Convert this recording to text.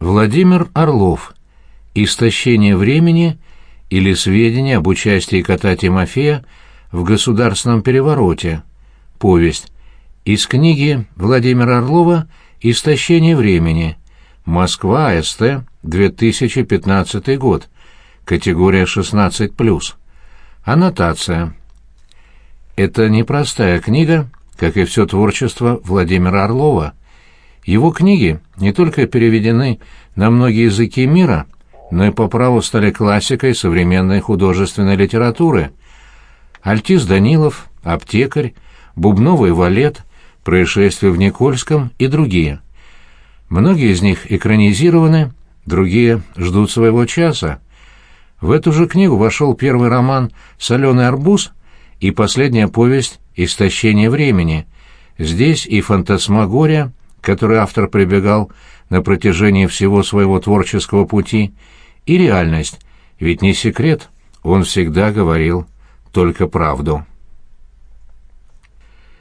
Владимир Орлов. Истощение времени или сведения об участии кота Тимофея в государственном перевороте. Повесть. Из книги Владимира Орлова «Истощение времени». Москва, СТ, 2015 год. Категория 16+. Аннотация. Это непростая книга, как и все творчество Владимира Орлова. Его книги не только переведены на многие языки мира, но и по праву стали классикой современной художественной литературы. Альтис Данилов, Аптекарь, Бубновый валет, Происшествие в Никольском и другие. Многие из них экранизированы, другие ждут своего часа. В эту же книгу вошел первый роман «Соленый арбуз» и последняя повесть «Истощение времени». Здесь и фантасмагория, которой автор прибегал на протяжении всего своего творческого пути, и реальность, ведь не секрет, он всегда говорил только правду.